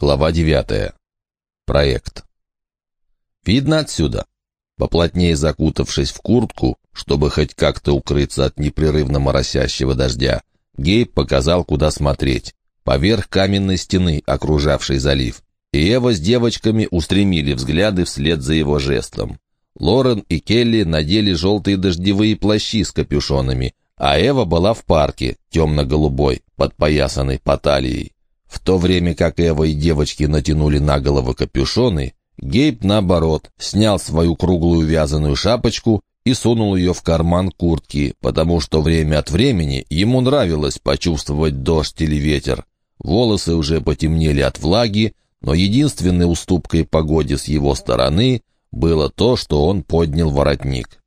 Глава 9. Проект. Видно отсюда. Поплотнее закутавшись в куртку, чтобы хоть как-то укрыться от непрерывно моросящего дождя, Гейб показал, куда смотреть. Поверх каменной стены, окружавшей залив. И Эва с девочками устремили взгляды вслед за его жестом. Лорен и Келли надели желтые дождевые плащи с капюшонами, а Эва была в парке, темно-голубой, подпоясанной по талии. В то время как Эва и девочки натянули на головы капюшоны, Гейб, наоборот, снял свою круглую вязаную шапочку и сунул ее в карман куртки, потому что время от времени ему нравилось почувствовать дождь или ветер. Волосы уже потемнели от влаги, но единственной уступкой погоде с его стороны было то, что он поднял воротник.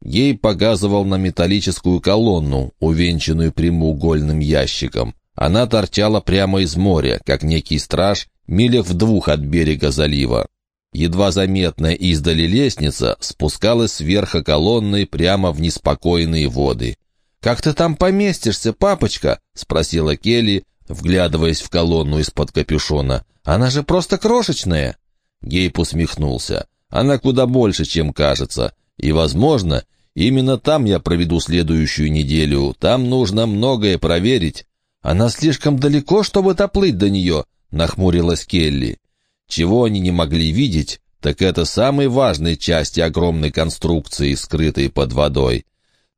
Гей показывал на металлическую колонну, увенчанную прямоугольным ящиком. Она торчала прямо из моря, как некий страж, милях в двух от берега залива. Едва заметная издали лестница спускалась сверху колонны прямо в неспокойные воды. «Как ты там поместишься, папочка?» — спросила Келли, вглядываясь в колонну из-под капюшона. «Она же просто крошечная!» Гейб усмехнулся. «Она куда больше, чем кажется. И, возможно, именно там я проведу следующую неделю. Там нужно многое проверить, «Она слишком далеко, чтобы доплыть до нее», — нахмурилась Келли. Чего они не могли видеть, так это самые важные части огромной конструкции, скрытой под водой.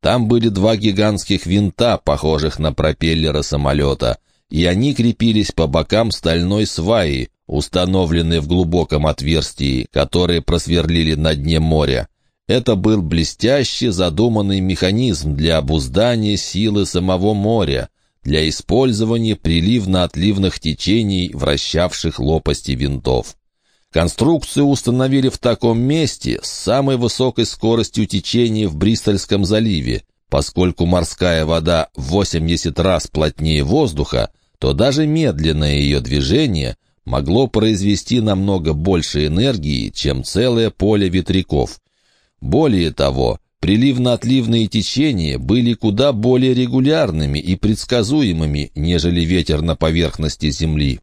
Там были два гигантских винта, похожих на пропеллеры самолета, и они крепились по бокам стальной сваи, установленной в глубоком отверстии, которые просверлили на дне моря. Это был блестящий задуманный механизм для обуздания силы самого моря, для использования приливно-отливных течений, вращавших лопасти винтов. Конструкцию установили в таком месте с самой высокой скоростью течения в Бристольском заливе. Поскольку морская вода в 80 раз плотнее воздуха, то даже медленное ее движение могло произвести намного больше энергии, чем целое поле ветряков. Более того, Приливно-отливные течения были куда более регулярными и предсказуемыми, нежели ветер на поверхности Земли.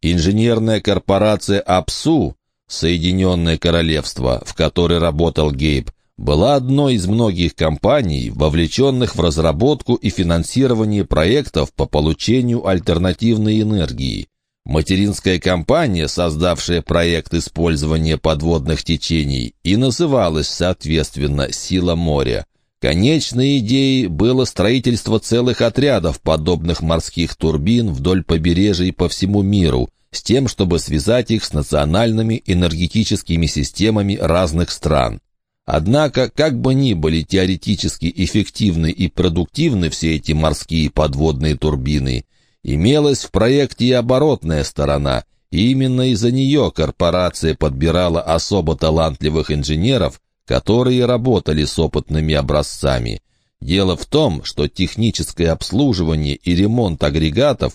Инженерная корпорация АПСУ, Соединенное Королевство, в которой работал Гейб, была одной из многих компаний, вовлеченных в разработку и финансирование проектов по получению альтернативной энергии. Материнская компания, создавшая проект использования подводных течений, и называлась, соответственно, «Сила моря». Конечной идеей было строительство целых отрядов подобных морских турбин вдоль побережий по всему миру, с тем, чтобы связать их с национальными энергетическими системами разных стран. Однако, как бы ни были теоретически эффективны и продуктивны все эти морские подводные турбины – Имелась в проекте и оборотная сторона, и именно из-за нее корпорация подбирала особо талантливых инженеров, которые работали с опытными образцами. Дело в том, что техническое обслуживание и ремонт агрегатов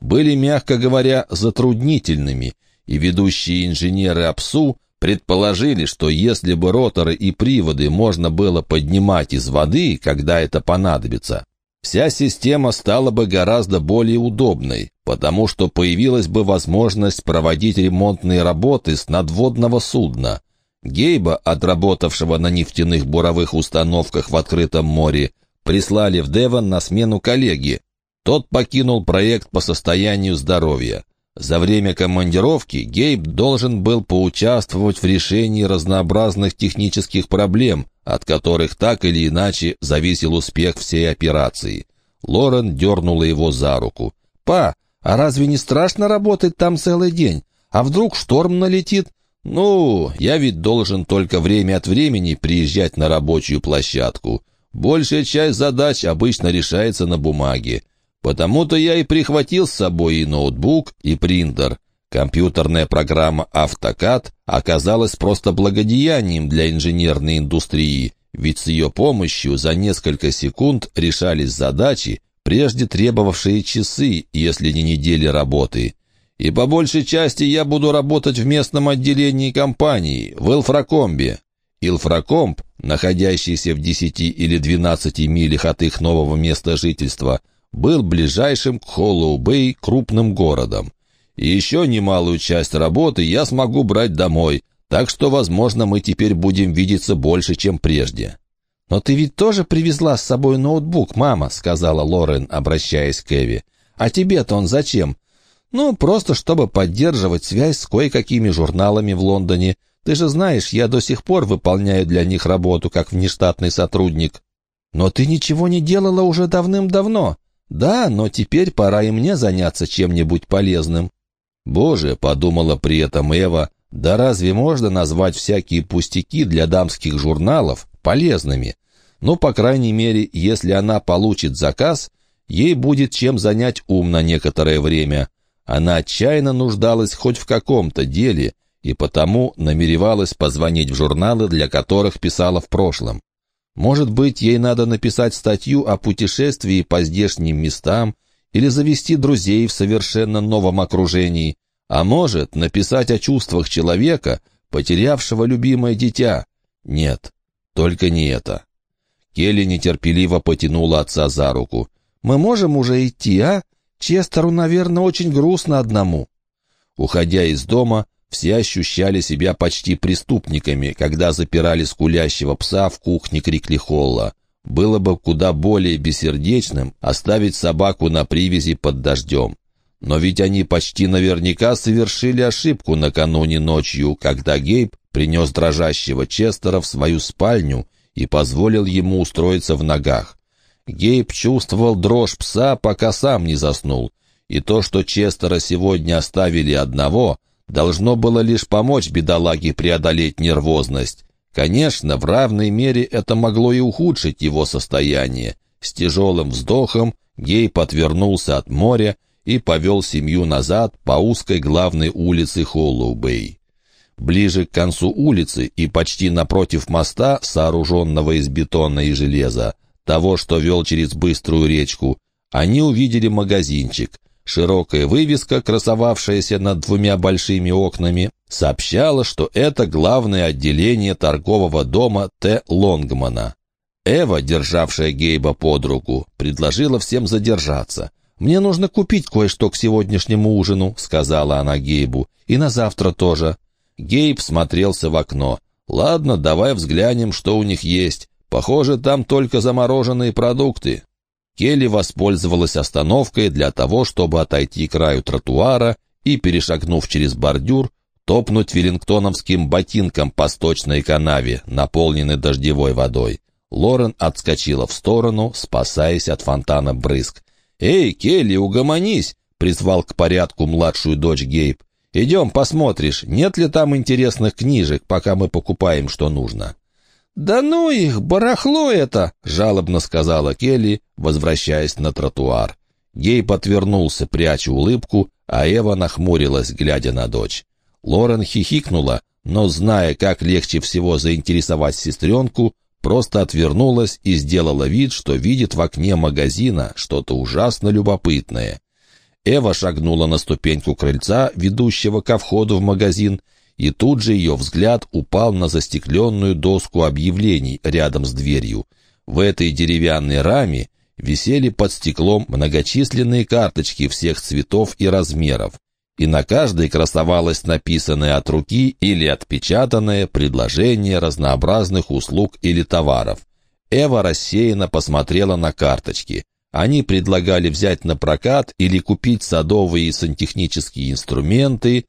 были, мягко говоря, затруднительными, и ведущие инженеры АПСУ предположили, что если бы роторы и приводы можно было поднимать из воды, когда это понадобится, Вся система стала бы гораздо более удобной, потому что появилась бы возможность проводить ремонтные работы с надводного судна. Гейба, отработавшего на нефтяных буровых установках в открытом море, прислали в Девон на смену коллеги. Тот покинул проект по состоянию здоровья. За время командировки Гейб должен был поучаствовать в решении разнообразных технических проблем, от которых так или иначе зависел успех всей операции. Лорен дернула его за руку. «Па, а разве не страшно работать там целый день? А вдруг шторм налетит? Ну, я ведь должен только время от времени приезжать на рабочую площадку. Большая часть задач обычно решается на бумаге. Потому-то я и прихватил с собой и ноутбук, и принтер. Компьютерная программа AutoCAD оказалась просто благодеянием для инженерной индустрии, ведь с ее помощью за несколько секунд решались задачи, прежде требовавшие часы, если не недели работы. И по большей части я буду работать в местном отделении компании, в Элфракомбе. Илфракомб, находящийся в 10 или 12 милях от их нового места жительства, был ближайшим к Холлоу-Бэй крупным городом. И еще немалую часть работы я смогу брать домой, так что, возможно, мы теперь будем видеться больше, чем прежде». «Но ты ведь тоже привезла с собой ноутбук, мама», — сказала Лорен, обращаясь к Эви. «А тебе-то он зачем?» «Ну, просто чтобы поддерживать связь с кое-какими журналами в Лондоне. Ты же знаешь, я до сих пор выполняю для них работу как внештатный сотрудник». «Но ты ничего не делала уже давным-давно». «Да, но теперь пора и мне заняться чем-нибудь полезным». «Боже», — подумала при этом Эва, — «да разве можно назвать всякие пустяки для дамских журналов полезными?» Ну, по крайней мере, если она получит заказ, ей будет чем занять ум на некоторое время. Она отчаянно нуждалась хоть в каком-то деле, и потому намеревалась позвонить в журналы, для которых писала в прошлом. Может быть, ей надо написать статью о путешествии по здешним местам или завести друзей в совершенно новом окружении, а может, написать о чувствах человека, потерявшего любимое дитя. Нет, только не это. Келли нетерпеливо потянула отца за руку. «Мы можем уже идти, а? Честеру, наверное, очень грустно одному». Уходя из дома, все ощущали себя почти преступниками, когда запирали скулящего пса в кухне Крикли-Холла. Было бы куда более бессердечным оставить собаку на привязи под дождем. Но ведь они почти наверняка совершили ошибку накануне ночью, когда Гейб принес дрожащего Честера в свою спальню и позволил ему устроиться в ногах. Гейб чувствовал дрожь пса, пока сам не заснул, и то, что Честера сегодня оставили одного, должно было лишь помочь бедолаге преодолеть нервозность. Конечно, в равной мере это могло и ухудшить его состояние. С тяжелым вздохом Гейб отвернулся от моря и повел семью назад по узкой главной улице Холлоу-Бэй. Ближе к концу улицы и почти напротив моста, сооруженного из бетона и железа, того, что вел через быструю речку, они увидели магазинчик. Широкая вывеска, красовавшаяся над двумя большими окнами, сообщала, что это главное отделение торгового дома Т. Лонгмана. Эва, державшая Гейба под руку, предложила всем задержаться. «Мне нужно купить кое-что к сегодняшнему ужину», — сказала она Гейбу, — «и на завтра тоже». Гейб смотрелся в окно. «Ладно, давай взглянем, что у них есть. Похоже, там только замороженные продукты». Келли воспользовалась остановкой для того, чтобы отойти к краю тротуара и, перешагнув через бордюр, топнуть веллингтоновским ботинком по сточной канаве, наполненной дождевой водой. Лорен отскочила в сторону, спасаясь от фонтана брызг. «Эй, Келли, угомонись!» — призвал к порядку младшую дочь Гейб. Идем, посмотришь, нет ли там интересных книжек, пока мы покупаем, что нужно». «Да ну их, барахло это!» — жалобно сказала Келли, возвращаясь на тротуар. Гей подвернулся, пряча улыбку, а Эва нахмурилась, глядя на дочь. Лорен хихикнула, но, зная, как легче всего заинтересовать сестренку, просто отвернулась и сделала вид, что видит в окне магазина что-то ужасно любопытное. Эва шагнула на ступеньку крыльца, ведущего ко входу в магазин, и тут же ее взгляд упал на застекленную доску объявлений рядом с дверью. В этой деревянной раме висели под стеклом многочисленные карточки всех цветов и размеров, и на каждой красовалось написанное от руки или отпечатанное предложение разнообразных услуг или товаров. Эва рассеянно посмотрела на карточки. Они предлагали взять на прокат или купить садовые и сантехнические инструменты,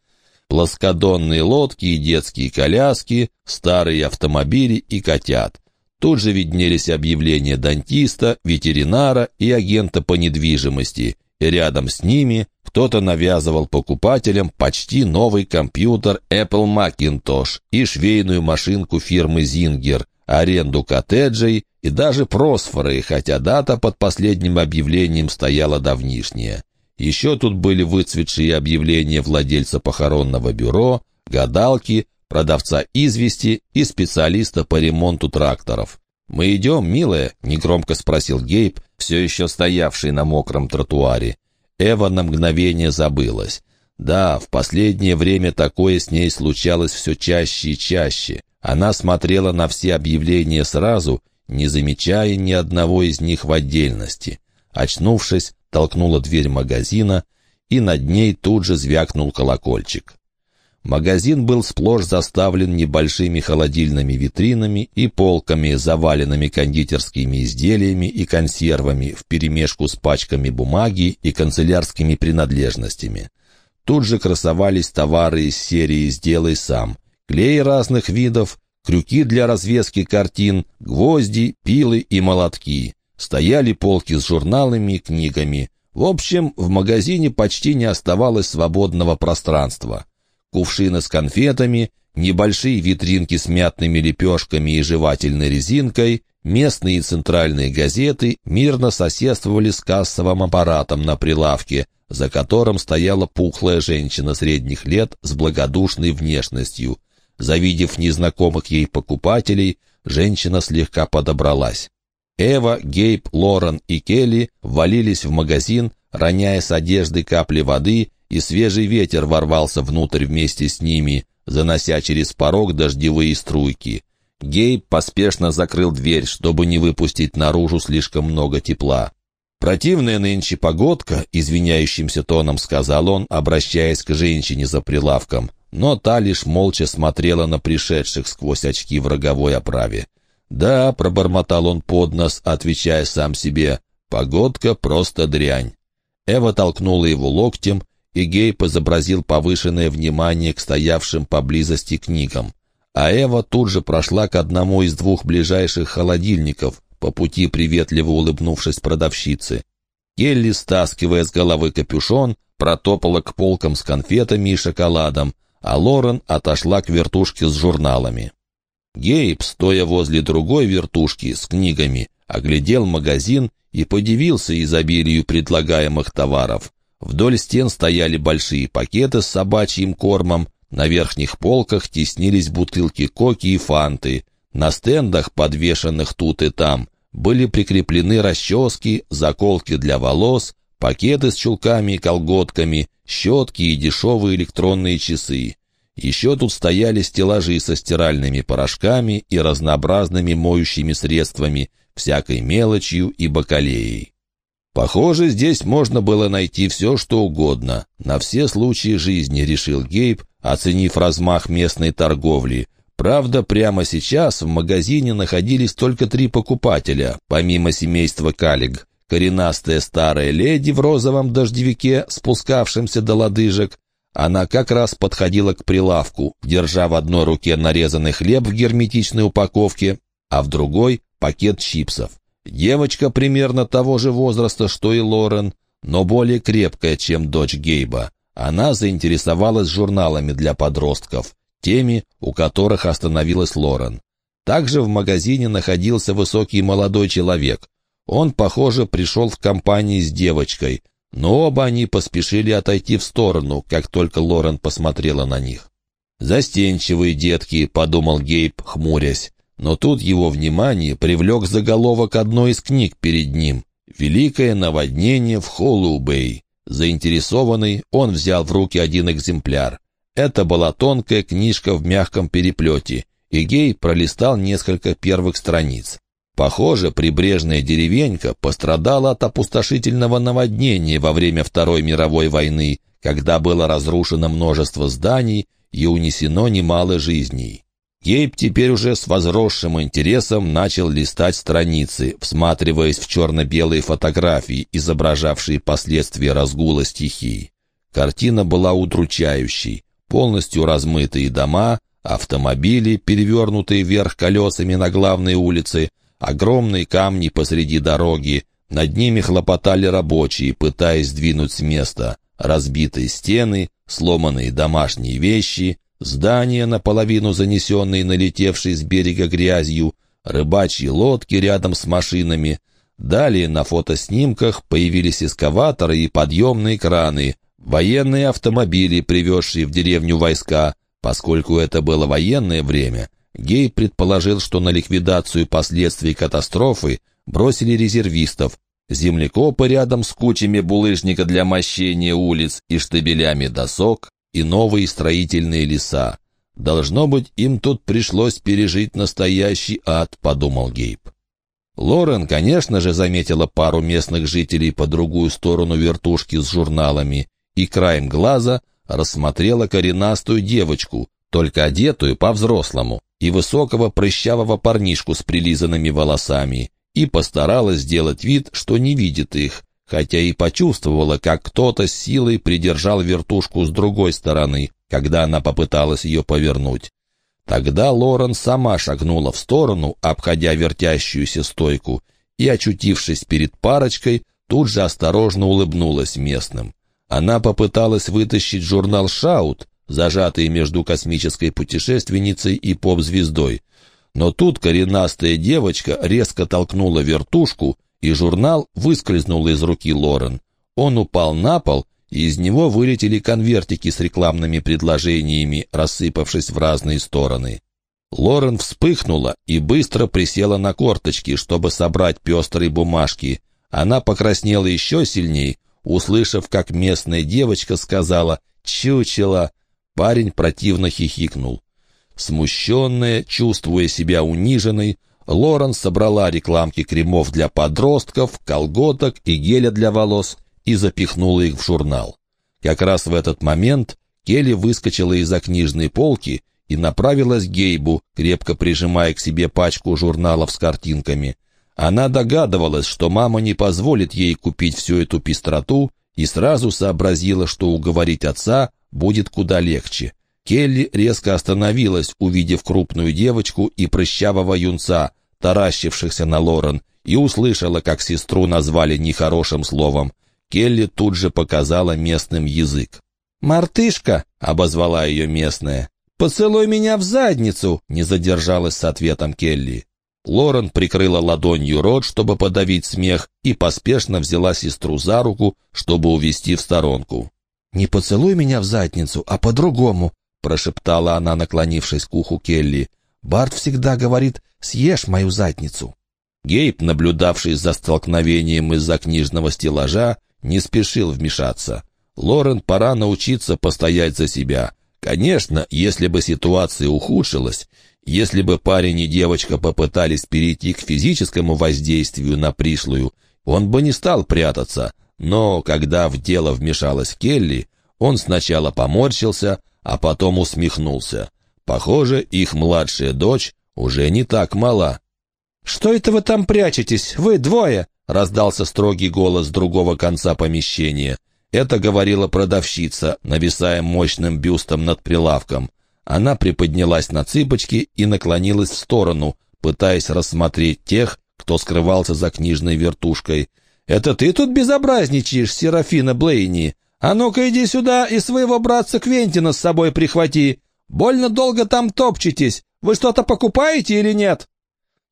плоскодонные лодки и детские коляски, старые автомобили и котят. Тут же виднелись объявления дантиста, ветеринара и агента по недвижимости, и рядом с ними кто-то навязывал покупателям почти новый компьютер Apple Macintosh и швейную машинку фирмы Zinger, аренду коттеджей и даже просфоры, хотя дата под последним объявлением стояла давнишняя. Еще тут были выцветшие объявления владельца похоронного бюро, гадалки, продавца извести и специалиста по ремонту тракторов. «Мы идем, милая?» — негромко спросил Гейб, все еще стоявший на мокром тротуаре. Эва на мгновение забылась. Да, в последнее время такое с ней случалось все чаще и чаще. Она смотрела на все объявления сразу не замечая ни одного из них в отдельности. Очнувшись, толкнула дверь магазина и над ней тут же звякнул колокольчик. Магазин был сплошь заставлен небольшими холодильными витринами и полками, заваленными кондитерскими изделиями и консервами вперемешку с пачками бумаги и канцелярскими принадлежностями. Тут же красовались товары из серии «Сделай сам», клей разных видов, крюки для развески картин, гвозди, пилы и молотки. Стояли полки с журналами и книгами. В общем, в магазине почти не оставалось свободного пространства кувшины с конфетами, небольшие витринки с мятными лепешками и жевательной резинкой, местные и центральные газеты мирно соседствовали с кассовым аппаратом на прилавке, за которым стояла пухлая женщина средних лет с благодушной внешностью. Завидев незнакомых ей покупателей, женщина слегка подобралась. Эва, Гейб, Лорен и Келли ввалились в магазин, роняя с одежды капли воды и свежий ветер ворвался внутрь вместе с ними, занося через порог дождевые струйки. Гейб поспешно закрыл дверь, чтобы не выпустить наружу слишком много тепла. «Противная нынче погодка», — извиняющимся тоном сказал он, обращаясь к женщине за прилавком, но та лишь молча смотрела на пришедших сквозь очки в роговой оправе. «Да», — пробормотал он под нос, отвечая сам себе, — «погодка просто дрянь». Эва толкнула его локтем, и Гейб изобразил повышенное внимание к стоявшим поблизости книгам. А Эва тут же прошла к одному из двух ближайших холодильников, по пути приветливо улыбнувшись продавщице. Келли, стаскивая с головы капюшон, протопала к полкам с конфетами и шоколадом, а Лорен отошла к вертушке с журналами. Гейб, стоя возле другой вертушки с книгами, оглядел магазин и подивился изобилию предлагаемых товаров. Вдоль стен стояли большие пакеты с собачьим кормом, на верхних полках теснились бутылки коки и фанты. На стендах, подвешенных тут и там, были прикреплены расчески, заколки для волос, пакеты с чулками и колготками, щетки и дешевые электронные часы. Еще тут стояли стеллажи со стиральными порошками и разнообразными моющими средствами, всякой мелочью и бакалеей. Похоже, здесь можно было найти все, что угодно. На все случаи жизни, решил Гейб, оценив размах местной торговли. Правда, прямо сейчас в магазине находились только три покупателя, помимо семейства Калиг. Коренастая старая леди в розовом дождевике, спускавшемся до лодыжек. Она как раз подходила к прилавку, держа в одной руке нарезанный хлеб в герметичной упаковке, а в другой — пакет чипсов. Девочка примерно того же возраста, что и Лорен, но более крепкая, чем дочь Гейба. Она заинтересовалась журналами для подростков, теми, у которых остановилась Лорен. Также в магазине находился высокий молодой человек. Он, похоже, пришел в компании с девочкой, но оба они поспешили отойти в сторону, как только Лорен посмотрела на них. «Застенчивые детки», — подумал Гейб, хмурясь. Но тут его внимание привлек заголовок одной из книг перед ним «Великое наводнение в Холлоубей». Заинтересованный, он взял в руки один экземпляр. Это была тонкая книжка в мягком переплете, и Гей пролистал несколько первых страниц. Похоже, прибрежная деревенька пострадала от опустошительного наводнения во время Второй мировой войны, когда было разрушено множество зданий и унесено немало жизней. Гейб теперь уже с возросшим интересом начал листать страницы, всматриваясь в черно-белые фотографии, изображавшие последствия разгула стихий. Картина была удручающей. Полностью размытые дома, автомобили, перевернутые вверх колесами на главной улице, огромные камни посреди дороги, над ними хлопотали рабочие, пытаясь сдвинуть с места, разбитые стены, сломанные домашние вещи, здания, наполовину занесенные налетевшей с берега грязью, рыбачьи лодки рядом с машинами. Далее на фотоснимках появились эскаваторы и подъемные краны, военные автомобили, привезшие в деревню войска. Поскольку это было военное время, Гей предположил, что на ликвидацию последствий катастрофы бросили резервистов, землекопы рядом с кучами булыжника для мощения улиц и штабелями досок, и новые строительные леса. Должно быть, им тут пришлось пережить настоящий ад, подумал Гейб. Лорен, конечно же, заметила пару местных жителей по другую сторону вертушки с журналами и краем глаза рассмотрела коренастую девочку, только одетую по-взрослому, и высокого прыщавого парнишку с прилизанными волосами, и постаралась сделать вид, что не видит их, хотя и почувствовала, как кто-то с силой придержал вертушку с другой стороны, когда она попыталась ее повернуть. Тогда Лорен сама шагнула в сторону, обходя вертящуюся стойку, и, очутившись перед парочкой, тут же осторожно улыбнулась местным. Она попыталась вытащить журнал «Шаут», зажатый между космической путешественницей и поп-звездой. Но тут коренастая девочка резко толкнула вертушку, и журнал выскользнул из руки Лорен. Он упал на пол, и из него вылетели конвертики с рекламными предложениями, рассыпавшись в разные стороны. Лорен вспыхнула и быстро присела на корточки, чтобы собрать пестрые бумажки. Она покраснела еще сильней, услышав, как местная девочка сказала «Чучело!». Парень противно хихикнул. Смущенная, чувствуя себя униженной, Лорен собрала рекламки кремов для подростков, колготок и геля для волос и запихнула их в журнал. Как раз в этот момент Келли выскочила из-за книжной полки и направилась к Гейбу, крепко прижимая к себе пачку журналов с картинками. Она догадывалась, что мама не позволит ей купить всю эту пестроту, и сразу сообразила, что уговорить отца будет куда легче. Келли резко остановилась, увидев крупную девочку и прыщавого юнца, таращившихся на Лорен, и услышала, как сестру назвали нехорошим словом. Келли тут же показала местным язык. «Мартышка!» — обозвала ее местная. «Поцелуй меня в задницу!» — не задержалась с ответом Келли. Лорен прикрыла ладонью рот, чтобы подавить смех, и поспешно взяла сестру за руку, чтобы увести в сторонку. «Не поцелуй меня в задницу, а по-другому», прошептала она, наклонившись к уху Келли. «Барт всегда говорит, съешь мою задницу». Гейб, наблюдавший за столкновением из-за книжного стеллажа, не спешил вмешаться. Лорен пора научиться постоять за себя. Конечно, если бы ситуация ухудшилась, если бы парень и девочка попытались перейти к физическому воздействию на пришлую, он бы не стал прятаться. Но когда в дело вмешалась Келли, он сначала поморщился, а потом усмехнулся. Похоже, их младшая дочь уже не так мала. «Что это вы там прячетесь? Вы двое!» — раздался строгий голос другого конца помещения. Это говорила продавщица, нависая мощным бюстом над прилавком. Она приподнялась на цыпочки и наклонилась в сторону, пытаясь рассмотреть тех, кто скрывался за книжной вертушкой. «Это ты тут безобразничаешь, Серафина Блейни? «А ну-ка иди сюда и своего братца Квентина с собой прихвати. Больно долго там топчетесь. Вы что-то покупаете или нет?»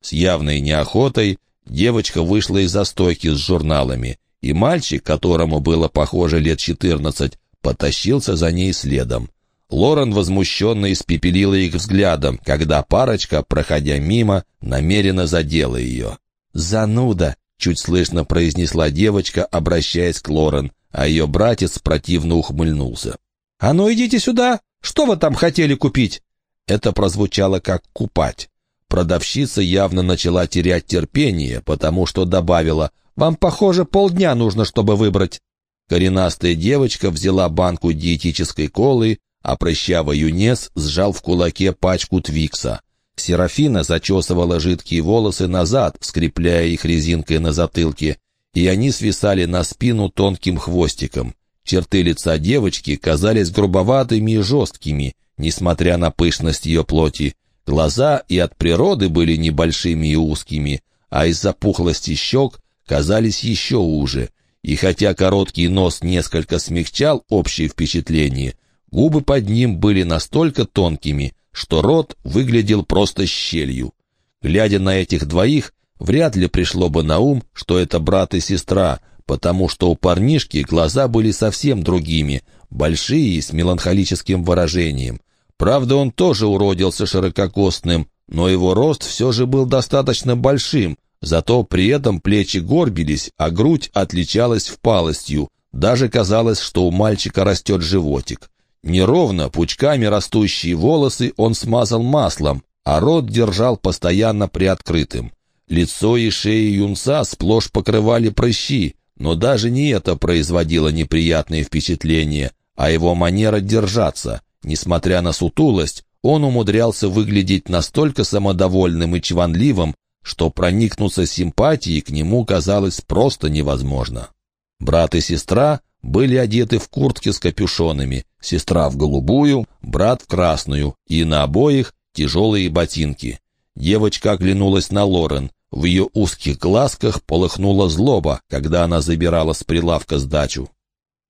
С явной неохотой девочка вышла из застойки с журналами, и мальчик, которому было, похоже, лет четырнадцать, потащился за ней следом. Лорен возмущенно испепелила их взглядом, когда парочка, проходя мимо, намеренно задела ее. «Зануда!» — чуть слышно произнесла девочка, обращаясь к Лорен а ее братец противно ухмыльнулся. «А ну идите сюда! Что вы там хотели купить?» Это прозвучало как «купать». Продавщица явно начала терять терпение, потому что добавила «Вам, похоже, полдня нужно, чтобы выбрать». Коренастая девочка взяла банку диетической колы, а прыщавый юнец сжал в кулаке пачку твикса. Серафина зачесывала жидкие волосы назад, скрепляя их резинкой на затылке, и они свисали на спину тонким хвостиком. Черты лица девочки казались грубоватыми и жесткими, несмотря на пышность ее плоти. Глаза и от природы были небольшими и узкими, а из-за пухлости щек казались еще уже. И хотя короткий нос несколько смягчал общее впечатление, губы под ним были настолько тонкими, что рот выглядел просто щелью. Глядя на этих двоих, вряд ли пришло бы на ум, что это брат и сестра, потому что у парнишки глаза были совсем другими, большие и с меланхолическим выражением. Правда, он тоже уродился ширококостным, но его рост все же был достаточно большим, зато при этом плечи горбились, а грудь отличалась впалостью, даже казалось, что у мальчика растет животик. Неровно, пучками растущие волосы он смазал маслом, а рот держал постоянно приоткрытым. Лицо и шею юнца сплошь покрывали прыщи, но даже не это производило неприятное впечатление, а его манера держаться. Несмотря на сутулость, он умудрялся выглядеть настолько самодовольным и чванливым, что проникнуться симпатией к нему казалось просто невозможно. Брат и сестра были одеты в куртки с капюшонами, сестра в голубую, брат в красную, и на обоих тяжелые ботинки. Девочка оглянулась на Лорен. В ее узких глазках полыхнула злоба, когда она забирала с прилавка сдачу.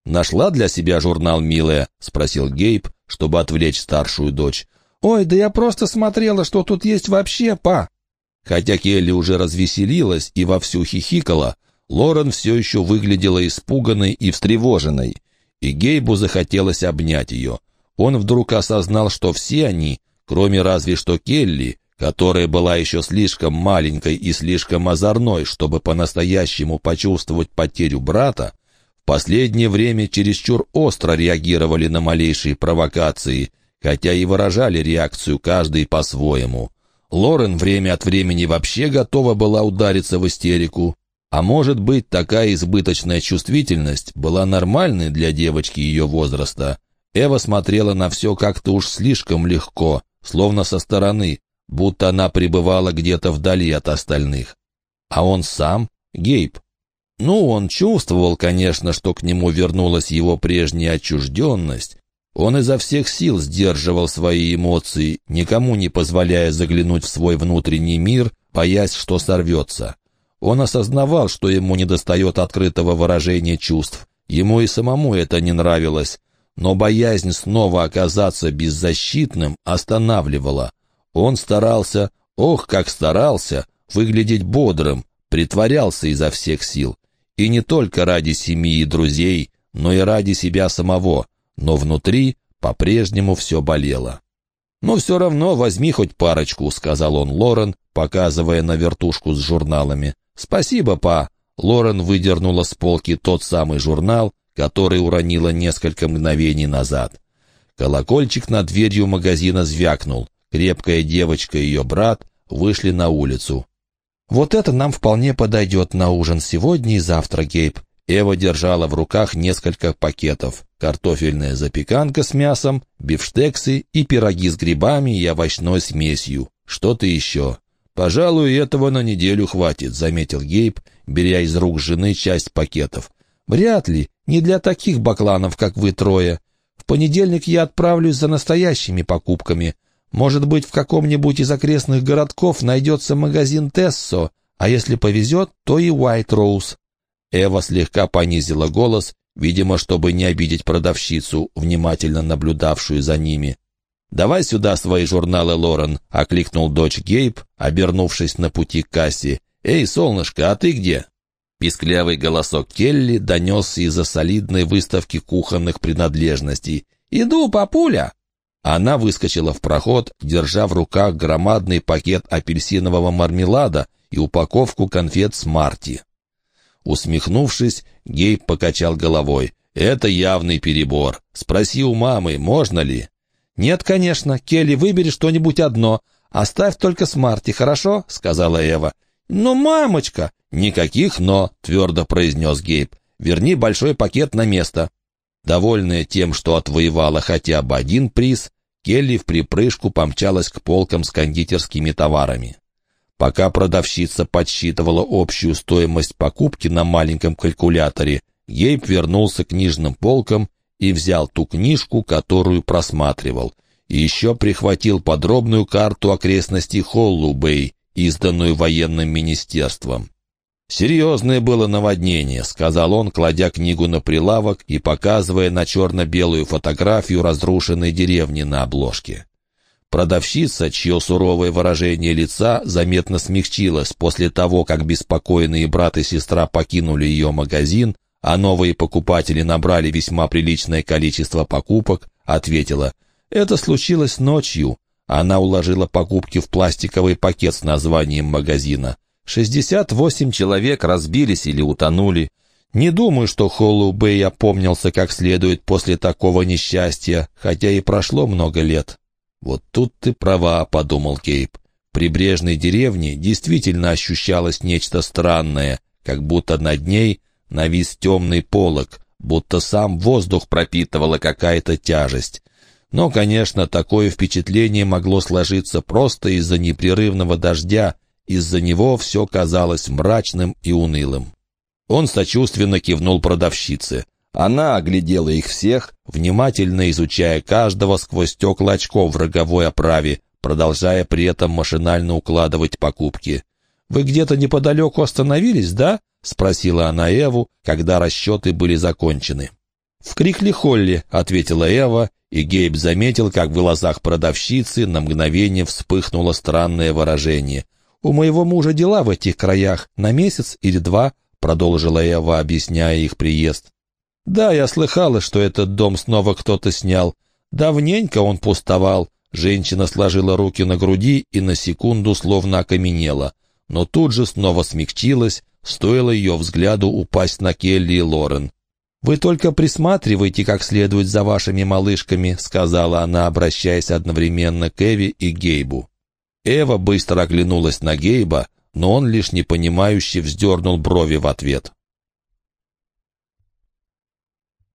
«Нашла для себя журнал, милая?» — спросил Гейб, чтобы отвлечь старшую дочь. «Ой, да я просто смотрела, что тут есть вообще, па!» Хотя Келли уже развеселилась и вовсю хихикала, Лорен все еще выглядела испуганной и встревоженной, и Гейбу захотелось обнять ее. Он вдруг осознал, что все они, кроме разве что Келли, которая была еще слишком маленькой и слишком озорной, чтобы по-настоящему почувствовать потерю брата, в последнее время чересчур остро реагировали на малейшие провокации, хотя и выражали реакцию каждый по-своему. Лорен время от времени вообще готова была удариться в истерику, а может быть, такая избыточная чувствительность была нормальной для девочки ее возраста. Эва смотрела на все как-то уж слишком легко, словно со стороны, будто она пребывала где-то вдали от остальных. А он сам, Гейб. Ну, он чувствовал, конечно, что к нему вернулась его прежняя отчужденность. Он изо всех сил сдерживал свои эмоции, никому не позволяя заглянуть в свой внутренний мир, боясь, что сорвется. Он осознавал, что ему недостает открытого выражения чувств. Ему и самому это не нравилось. Но боязнь снова оказаться беззащитным останавливала. Он старался, ох, как старался, выглядеть бодрым, притворялся изо всех сил. И не только ради семьи и друзей, но и ради себя самого. Но внутри по-прежнему все болело. «Но «Ну, все равно возьми хоть парочку», — сказал он Лорен, показывая на вертушку с журналами. «Спасибо, па». Лорен выдернула с полки тот самый журнал, который уронила несколько мгновений назад. Колокольчик над дверью магазина звякнул. Крепкая девочка и ее брат вышли на улицу. «Вот это нам вполне подойдет на ужин сегодня и завтра, Гейб». Эва держала в руках несколько пакетов. Картофельная запеканка с мясом, бифштексы и пироги с грибами и овощной смесью. Что-то еще. «Пожалуй, этого на неделю хватит», — заметил Гейб, беря из рук жены часть пакетов. «Вряд ли. Не для таких бакланов, как вы трое. В понедельник я отправлюсь за настоящими покупками. Может быть, в каком-нибудь из окрестных городков найдется магазин Тессо, а если повезет, то и Уайт Роуз». Эва слегка понизила голос, видимо, чтобы не обидеть продавщицу, внимательно наблюдавшую за ними. «Давай сюда свои журналы, Лорен», — окликнул дочь Гейб, обернувшись на пути к кассе. «Эй, солнышко, а ты где?» Писклявый голосок Келли донесся из-за солидной выставки кухонных принадлежностей. «Иду, папуля!» Она выскочила в проход, держа в руках громадный пакет апельсинового мармелада и упаковку конфет «Смарти». Усмехнувшись, Гейб покачал головой. «Это явный перебор. Спроси у мамы, можно ли?» «Нет, конечно. Келли, выбери что-нибудь одно. Оставь только Смарти, хорошо?» — сказала Эва. «Но, мамочка!» «Никаких «но», — твердо произнес Гейб. «Верни большой пакет на место». Довольная тем, что отвоевала хотя бы один приз, Келли в припрыжку помчалась к полкам с кондитерскими товарами. Пока продавщица подсчитывала общую стоимость покупки на маленьком калькуляторе, Гейб вернулся к книжным полкам и взял ту книжку, которую просматривал. И еще прихватил подробную карту окрестностей Холлу-Бэй, изданную военным министерством. «Серьезное было наводнение», — сказал он, кладя книгу на прилавок и показывая на черно-белую фотографию разрушенной деревни на обложке. Продавщица, чье суровое выражение лица заметно смягчилось после того, как беспокойные брат и сестра покинули ее магазин, а новые покупатели набрали весьма приличное количество покупок, ответила, «Это случилось ночью». Она уложила покупки в пластиковый пакет с названием магазина. 68 человек разбились или утонули. Не думаю, что Холлоу Бэй опомнился как следует после такого несчастья, хотя и прошло много лет. «Вот тут ты права», — подумал Кейп. Прибрежной деревне действительно ощущалось нечто странное, как будто над ней навис темный полог, будто сам воздух пропитывала какая-то тяжесть. Но, конечно, такое впечатление могло сложиться просто из-за непрерывного дождя, из-за него все казалось мрачным и унылым. Он сочувственно кивнул продавщице. Она оглядела их всех, внимательно изучая каждого сквозь стекла очков в роговой оправе, продолжая при этом машинально укладывать покупки. «Вы где-то неподалеку остановились, да?» — спросила она Эву, когда расчеты были закончены. «В Крикли-Холле», — ответила Эва, и Гейб заметил, как в глазах продавщицы на мгновение вспыхнуло странное выражение. «У моего мужа дела в этих краях на месяц или два», — продолжила Эва, объясняя их приезд. «Да, я слыхала, что этот дом снова кто-то снял. Давненько он пустовал. Женщина сложила руки на груди и на секунду словно окаменела, но тут же снова смягчилась, стоило ее взгляду упасть на Келли и Лорен. «Вы только присматривайте как следует за вашими малышками», — сказала она, обращаясь одновременно к Эви и Гейбу. Эва быстро оглянулась на Гейба, но он лишь непонимающе вздернул брови в ответ.